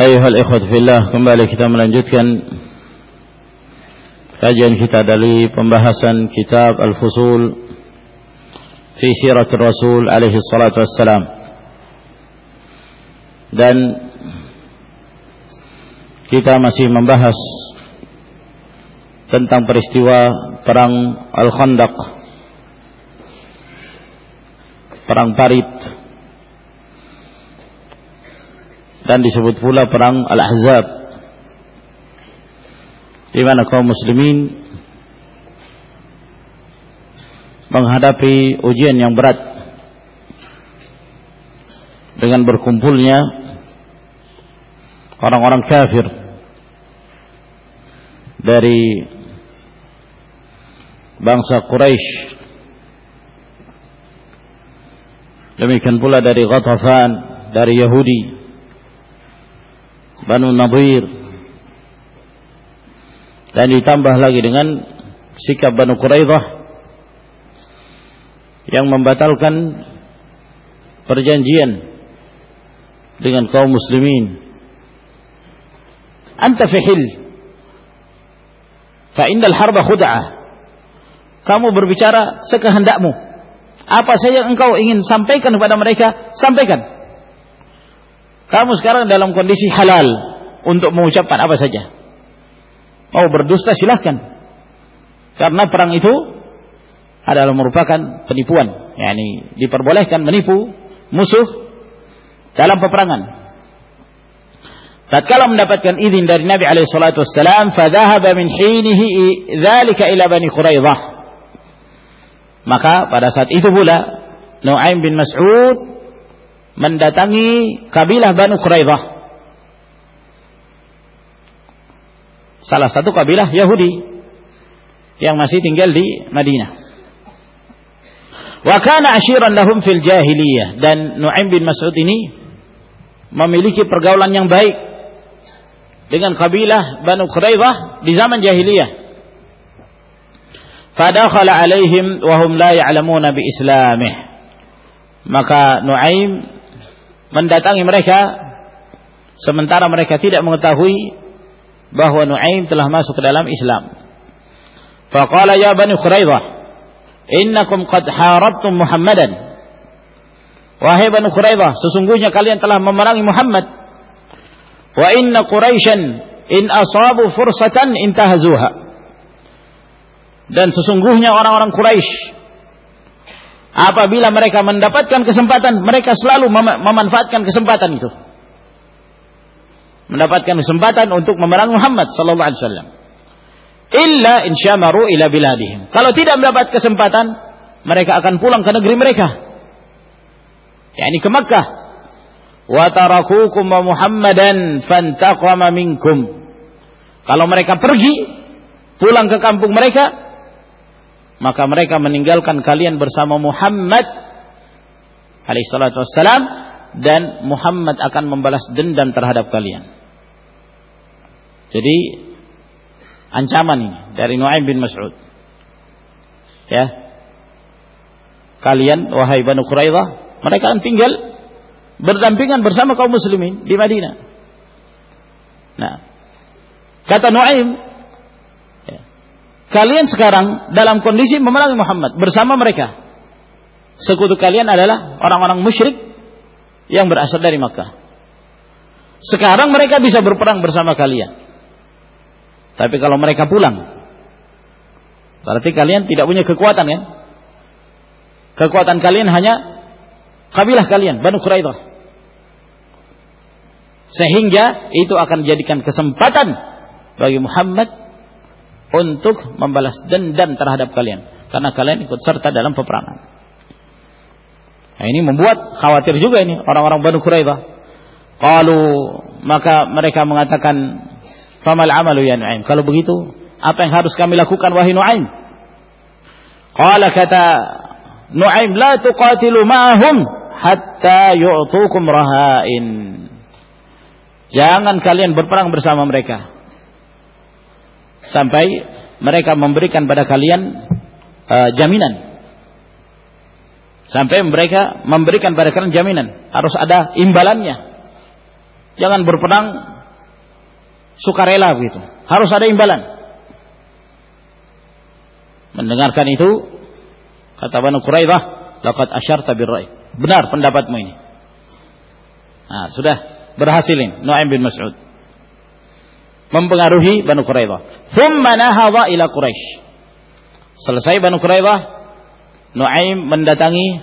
Ayuhal ikhwat fillah Kembali kita melanjutkan Kajian kita dari Pembahasan kitab Al-Fusul Fi sirat Rasul Alaihi salatu wassalam. Dan Kita masih membahas Tentang peristiwa Perang Al-Khandaq Perang Parit dan disebut pula perang Al-Ahzab. Di mana kaum muslimin menghadapi ujian yang berat dengan berkumpulnya orang-orang kafir dari bangsa Quraisy demikian pula dari Ghatafan dari Yahudi Banu Nadir. Dan ditambah lagi dengan sikap Banu Quraidah yang membatalkan perjanjian dengan kaum muslimin. Anta fihil. Fa innal harba khud'ah. Kamu berbicara sekehendakmu. Apa saja yang engkau ingin sampaikan kepada mereka sampaikan kamu sekarang dalam kondisi halal untuk mengucapkan apa saja. Mau berdusta silahkan. Karena perang itu adalah merupakan penipuan. Yani diperbolehkan menipu musuh dalam peperangan. Tatkala mendapatkan izin dari Nabi alaihi salatu wassalam, fadhahaba min hinihi dzalika ila Bani Quraidah. Maka pada saat itu pula Nuaim bin Mas'ud mendatangi kabilah Banu Quraidah. Salah satu kabilah Yahudi yang masih tinggal di Madinah. Wa kana ashiran lahum fil jahiliyah dan Nu'aim bin Mas'ud ini memiliki pergaulan yang baik dengan kabilah Banu Quraidah di zaman jahiliyah. Fadakhala alaihim wa hum la ya'lamuna bi islamih. Maka Nu'aim mendatangi mereka sementara mereka tidak mengetahui bahwa Nuaim telah masuk ke dalam Islam. Faqala ya Bani Quraidah, innakum qad harabtum Muhammadan. Wahai Bani Quraidah, sesungguhnya kalian telah memerangi Muhammad. Wa inna Quraisyan in asabu fursatan intahazuha. Dan sesungguhnya orang-orang Quraisy Apabila mereka mendapatkan kesempatan, mereka selalu mem memanfaatkan kesempatan itu. Mendapatkan kesempatan untuk memerangi Muhammad sallallahu alaihi wasallam. Illa insyamaru ila biladihim. Kalau tidak mendapat kesempatan, mereka akan pulang ke negeri mereka. yakni ke Makkah. Wa tarakukum wa Muhammadan fantaqama minkum. Kalau mereka pergi pulang ke kampung mereka, maka mereka meninggalkan kalian bersama Muhammad alaihissalatu wassalam dan Muhammad akan membalas dendam terhadap kalian. Jadi ancaman ini dari Nuaim bin Mas'ud. Ya. Kalian wahai Banu Quraidah, mereka akan tinggal berdampingan bersama kaum muslimin di Madinah. Nah, kata Nuaim Kalian sekarang dalam kondisi memerangi Muhammad bersama mereka. Sekutu kalian adalah orang-orang musyrik yang berasal dari Makkah. Sekarang mereka bisa berperang bersama kalian. Tapi kalau mereka pulang, berarti kalian tidak punya kekuatan ya. Kekuatan kalian hanya kabilah kalian, Banu Quraidah. Sehingga itu akan menjadikan kesempatan bagi Muhammad untuk membalas dendam terhadap kalian. Karena kalian ikut serta dalam peperangan. Nah, ini membuat khawatir juga ini orang-orang Banu Quraidah. Kalau maka mereka mengatakan famal amalu ya Nu'aim? Kalau begitu apa yang harus kami lakukan wahai Nu'aim? Qala kata Nu'aim la tuqatilu ma'ahum hatta yu'tukum rahain. Jangan kalian berperang bersama mereka sampai mereka memberikan pada kalian uh, jaminan. Sampai mereka memberikan pada kalian jaminan. Harus ada imbalannya. Jangan berperang sukarela begitu. Harus ada imbalan. Mendengarkan itu kata Banu Quraidah laqad asyarta birra'i. Benar pendapatmu ini. Nah sudah berhasil ini Nu'aim bin Mas'ud mempengaruhi Banu Quraidah. Thumma nahadha ila Quraisy. Selesai Banu Quraidah, Nuaim mendatangi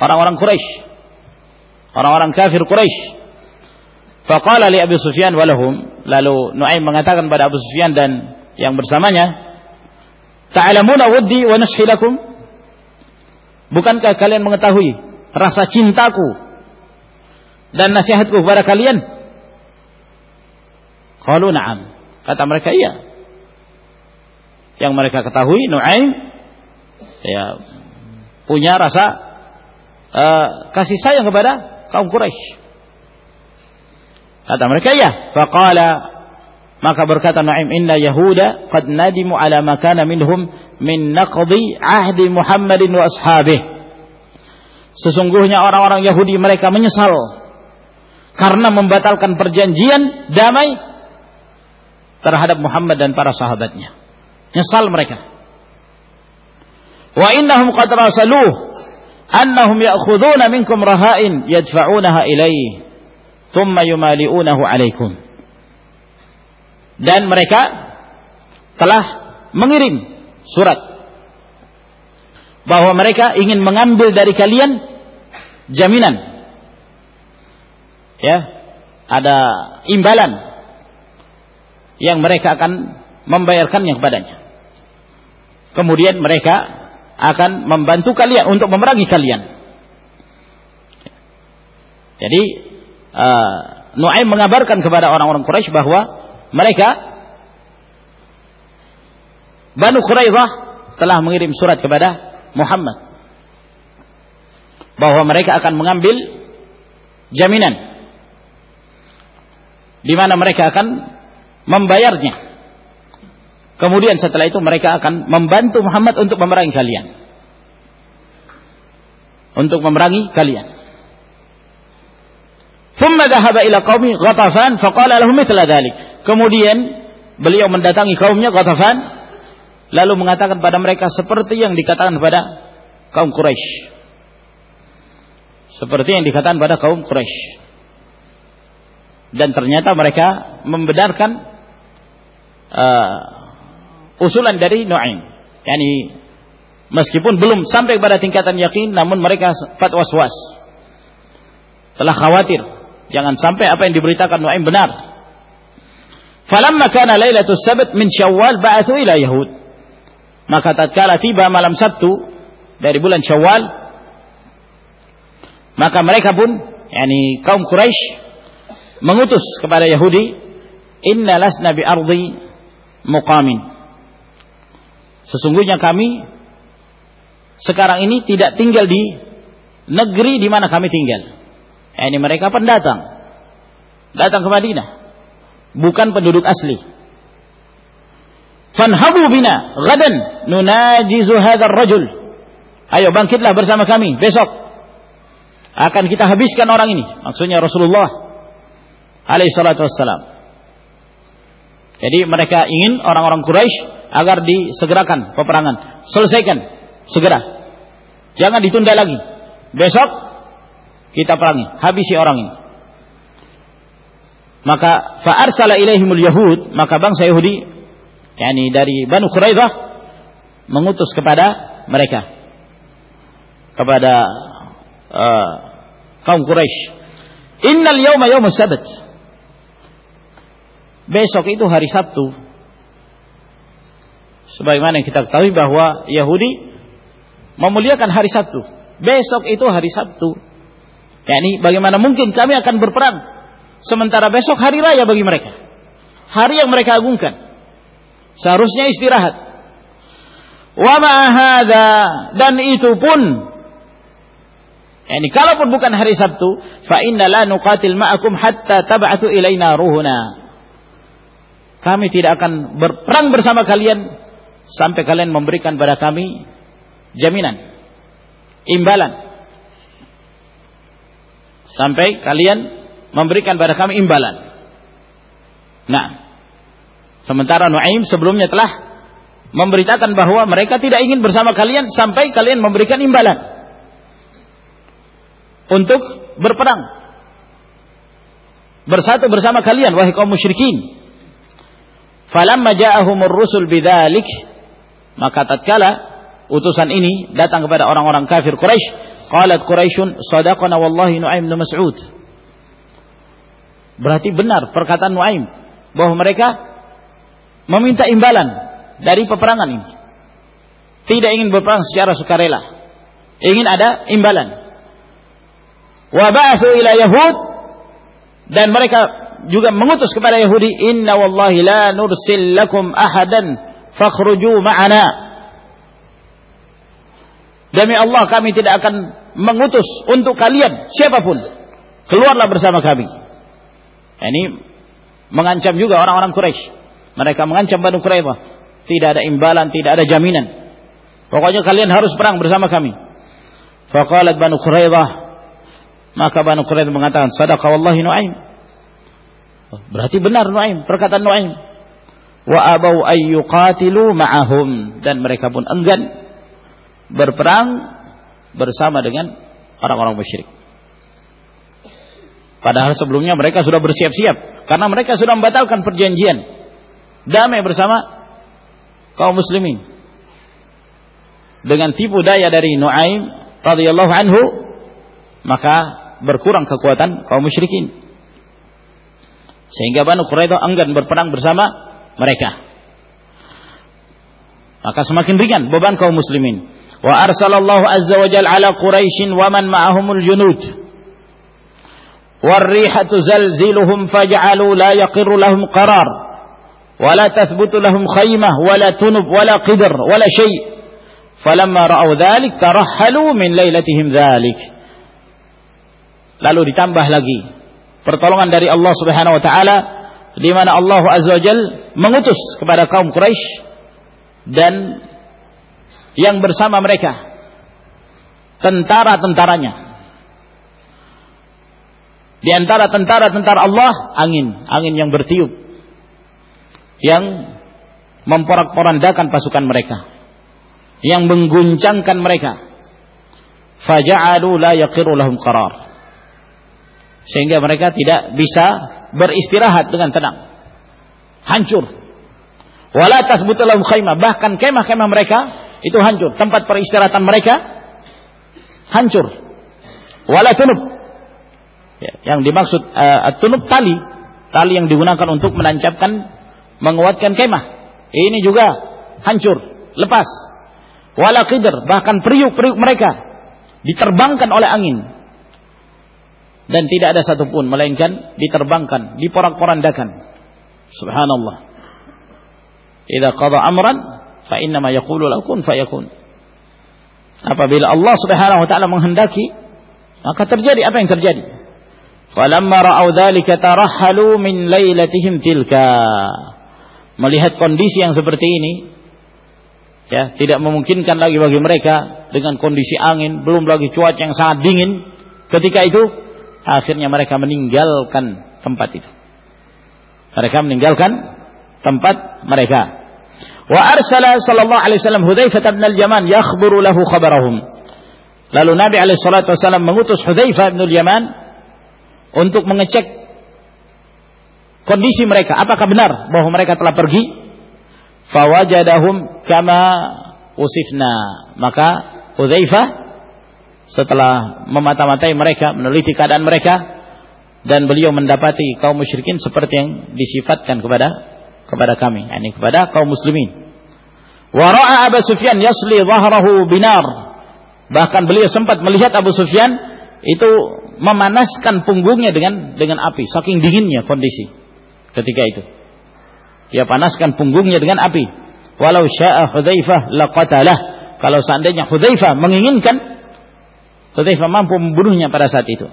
orang-orang Quraisy. Orang-orang kafir Quraisy. Faqala li Abi Sufyan walahum, lalu Nuaim mengatakan pada Abu Sufyan dan yang bersamanya, "Ta'lamuna waddi wa nashi lakum?" Bukankah kalian mengetahui rasa cintaku dan nasihatku kepada kalian? Qalu na'am. Kata mereka iya. Yang mereka ketahui Nu'aim ya punya rasa uh, kasih sayang kepada kaum Quraisy. Kata mereka iya. Faqala maka berkata Nu'aim inna Yahuda qad nadimu ala ma kana minhum min naqdi ahdi Muhammadin wa ashabih. Sesungguhnya orang-orang Yahudi mereka menyesal karena membatalkan perjanjian damai terhadap Muhammad dan para sahabatnya. Nyesal mereka. Wa innahum qad rasaluh annahum ya'khuduna minkum rahain yadfa'unaha ilaihi thumma yumali'unahu alaikum. Dan mereka telah mengirim surat bahwa mereka ingin mengambil dari kalian jaminan ya ada imbalan yang mereka akan membayarkannya kepadanya. Kemudian mereka akan membantu kalian untuk memerangi kalian. Jadi uh, Nuaim mengabarkan kepada orang-orang Quraisy bahwa mereka Banu Quraidah telah mengirim surat kepada Muhammad bahwa mereka akan mengambil jaminan di mana mereka akan membayarnya. Kemudian setelah itu mereka akan membantu Muhammad untuk memerangi kalian. Untuk memerangi kalian. Thumma dhahaba ila Ghatafan faqala lahum. Kemudian beliau mendatangi kaumnya Ghatafan lalu mengatakan pada mereka seperti yang dikatakan pada kaum Quraisy. Seperti yang dikatakan pada kaum Quraisy. Dan ternyata mereka membenarkan uh, usulan dari Nu'aim. Yani meskipun belum sampai pada tingkatan yakin namun mereka sempat was-was. Telah khawatir jangan sampai apa yang diberitakan Nu'aim benar. Falamma kana lailatul sabt min Syawal ba'athu ila Yahud. Maka tatkala tiba malam Sabtu dari bulan Syawal maka mereka pun yani kaum Quraisy mengutus kepada Yahudi inna lasna bi ardi muqamin. Sesungguhnya kami sekarang ini tidak tinggal di negeri di mana kami tinggal. Eh, ini mereka pendatang. Datang ke Madinah. Bukan penduduk asli. Fanhabu bina gadan nunajizu hadzal rajul. Ayo bangkitlah bersama kami besok. Akan kita habiskan orang ini. Maksudnya Rasulullah alaihi salatu wassalam. Jadi mereka ingin orang-orang Quraisy agar disegerakan peperangan, selesaikan segera. Jangan ditunda lagi. Besok kita perangi, habisi orang ini. Maka fa'arsala ilaihimul yahud, maka bangsa Yahudi yakni dari Banu Quraidah mengutus kepada mereka kepada uh, kaum Quraisy. Innal yawma yawmus sabt besok itu hari Sabtu. Sebagaimana kita ketahui bahwa Yahudi memuliakan hari Sabtu. Besok itu hari Sabtu. yakni bagaimana mungkin kami akan berperang sementara besok hari raya bagi mereka. Hari yang mereka agungkan. Seharusnya istirahat. Wa dan itu pun ini kalaupun bukan hari Sabtu, fa inna la nuqatil ma'akum hatta tab'atsu ilaina ruhuna. Kami tidak akan berperang bersama kalian sampai kalian memberikan pada kami jaminan, imbalan. Sampai kalian memberikan pada kami imbalan. Nah, sementara Nuaim sebelumnya telah memberitakan bahwa mereka tidak ingin bersama kalian sampai kalian memberikan imbalan untuk berperang bersatu bersama kalian wahai kaum musyrikin falamma ja'ahumur rusul bidzalik maka tatkala utusan ini datang kepada orang-orang kafir Quraisy qalat Quraisyun sadaqana wallahi Nuaim bin Mas'ud berarti benar perkataan Nuaim bahwa mereka meminta imbalan dari peperangan ini. Tidak ingin berperang secara sukarela. Ingin ada imbalan. Wa ba'athu ila Yahud dan mereka juga mengutus kepada Yahudi, "Inna wallahi la nursil lakum ahadan fakhruju ma'ana." Demi Allah kami tidak akan mengutus untuk kalian siapa pun. Keluarlah bersama kami. Ini mengancam juga orang-orang Quraisy. Mereka mengancam Banu Quraidah tidak ada imbalan, tidak ada jaminan. Pokoknya kalian harus perang bersama kami. Faqalat Banu Quraidah. Maka Banu Quraidah mengatakan, "Sadaqa wallahi Nuaim." Berarti benar Nuaim, perkataan Nuaim. Wa abau ayyuqatilu ma'ahum. Dan mereka pun enggan berperang bersama dengan orang-orang musyrik. Padahal sebelumnya mereka sudah bersiap-siap. Karena mereka sudah membatalkan perjanjian. Damai bersama kaum muslimin. Dengan tipu daya dari Nuaim radhiyallahu anhu maka berkurang kekuatan kaum musyrikin sehingga Banu Quraidah enggan berperang bersama mereka maka semakin ringan beban kaum muslimin wa arsalallahu azza wa jalla ala quraisyin wa man ma'ahumul junud والريح تزلزلهم فجعلوا لا يقر لهم قرار ولا تثبت لهم خيمة ولا تنب ولا قدر ولا شيء فلما رأوا ذلك ترحلوا من ليلتهم ذلك lalu ditambah lagi pertolongan dari Allah Subhanahu wa taala di mana Allah Azza wa mengutus kepada kaum Quraisy dan yang bersama mereka tentara-tentaranya. Di antara tentara-tentara Allah angin angin yang bertiup yang memporak-porandakan pasukan mereka yang mengguncangkan mereka. Faja'alu la yaqiru lahum qarar sehingga mereka tidak bisa beristirahat dengan tenang. Hancur. Wala tathbutu lahum khaymah bahkan kemah-kemah mereka itu hancur. Tempat peristirahatan mereka hancur. Wala tunub. Ya, yang dimaksud uh, tunub tali. Tali yang digunakan untuk menancapkan menguatkan kemah. Ini juga hancur, lepas. Wala qidr, bahkan periuk-periuk mereka diterbangkan oleh angin. Dan tidak ada satupun melainkan diterbangkan, diporak-porandakan. Subhanallah. Idza qada amran fa inna ma yaqulu lakun fayakun. Apabila Allah Subhanahu wa taala menghendaki, maka terjadi apa yang terjadi. Falamma ra'au dzalika tarahhalu min lailatihim tilka melihat kondisi yang seperti ini ya tidak memungkinkan lagi bagi mereka dengan kondisi angin belum lagi cuaca yang sangat dingin ketika itu akhirnya mereka meninggalkan tempat itu. Mereka meninggalkan tempat mereka. Wa arsala sallallahu alaihi wasallam Hudzaifah bin al-Yaman yakhburu lahu khabarahum. Lalu Nabi alaihi salatu wasallam mengutus Hudzaifah bin al-Yaman untuk mengecek kondisi mereka. Apakah benar bahwa mereka telah pergi? Fawajadahum kama usifna. Maka Hudzaifah setelah memata-matai mereka meneliti keadaan mereka dan beliau mendapati kaum musyrikin seperti yang disifatkan kepada kepada kami. Yakni kepada kaum muslimin. Wa ra'a Abu Sufyan yasli dhahrahu binar. Bahkan beliau sempat melihat Abu Sufyan itu memanaskan punggungnya dengan dengan api saking dinginnya kondisi ketika itu. Dia panaskan punggungnya dengan api. Walau syaa Hudzaifah laqatalah. Kalau seandainya Hudzaifah menginginkan Hudzaifah mampu membunuhnya pada saat itu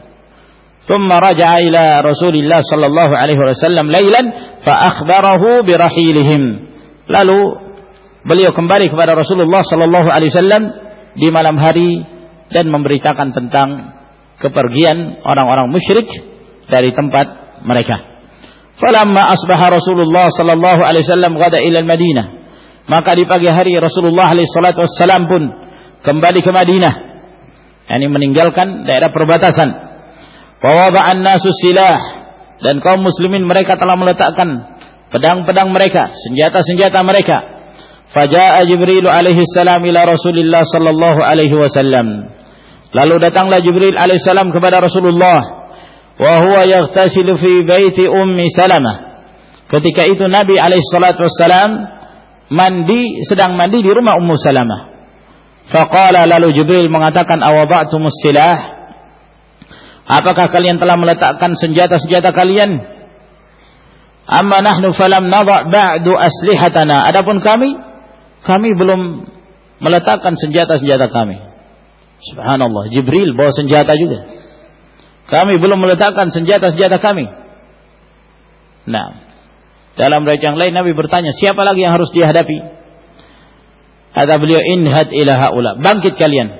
ثم رجع إلى رسول الله صلى الله عليه وسلم ليلا فأخبره برحيلهم lalu beliau kembali kepada Rasulullah sallallahu alaihi wasallam di malam hari dan memberitakan tentang kepergian orang-orang musyrik dari tempat mereka. Falamma asbaha Rasulullah sallallahu alaihi wasallam ghada ila Madinah. Maka di pagi hari Rasulullah alaihi salatu wasallam pun kembali ke Madinah. Yani meninggalkan daerah perbatasan. Wa wada'an nasu silah dan kaum muslimin mereka telah meletakkan pedang-pedang mereka, senjata-senjata mereka. Faja'a Jibril alaihi salam ila Rasulillah sallallahu alaihi wasallam. Lalu datanglah Jibril alaihissalam kepada Rasulullah wa huwa yaghtasilu fi baiti ummi Salamah. Ketika itu Nabi alaihissalatu wassalam mandi sedang mandi di rumah Ummu Salamah. Faqala lalu Jibril mengatakan awada'tumus silah? Apakah kalian telah meletakkan senjata-senjata kalian? Amma nahnu falam nadha' ba'du aslihatana. Adapun kami, kami belum meletakkan senjata-senjata kami. Subhanallah, Jibril bawa senjata juga. Kami belum meletakkan senjata-senjata kami. Nah, dalam riwayat yang lain Nabi bertanya, siapa lagi yang harus dihadapi? Kata beliau, inhad ila haula. Bangkit kalian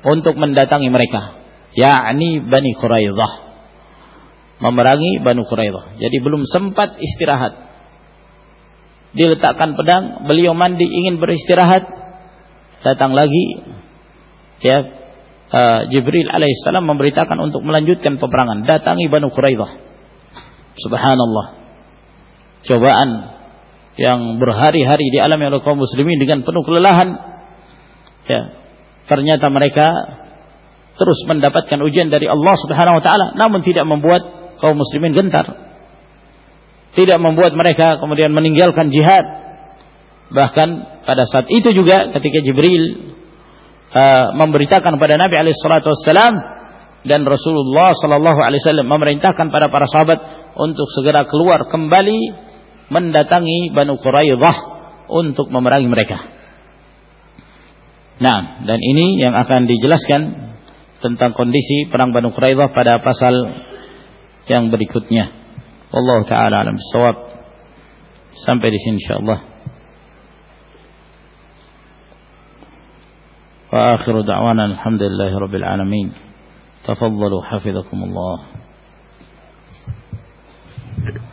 untuk mendatangi mereka. Yakni Bani Quraidah. Memerangi Bani Quraidah. Jadi belum sempat istirahat. Diletakkan pedang, beliau mandi ingin beristirahat. Datang lagi ya uh, Jibril alaihissalam memberitakan untuk melanjutkan peperangan. Datangi Banu Quraidah. Subhanallah. Cobaan yang berhari-hari di alam yang kaum muslimin dengan penuh kelelahan. Ya, ternyata mereka terus mendapatkan ujian dari Allah Subhanahu wa taala namun tidak membuat kaum muslimin gentar. Tidak membuat mereka kemudian meninggalkan jihad. Bahkan pada saat itu juga ketika Jibril Uh, memberitakan kepada Nabi alaihi salatu wassalam dan Rasulullah sallallahu alaihi wasallam memerintahkan pada para sahabat untuk segera keluar kembali mendatangi Banu Quraidah untuk memerangi mereka. Nah, dan ini yang akan dijelaskan tentang kondisi perang Banu Quraidah pada pasal yang berikutnya. Allah taala alam sawab. Sampai di sini insyaallah. Wa akhiru da'wana alhamdulillahi rabbil alamin. Tafadhalu hafizakumullah. Thank you.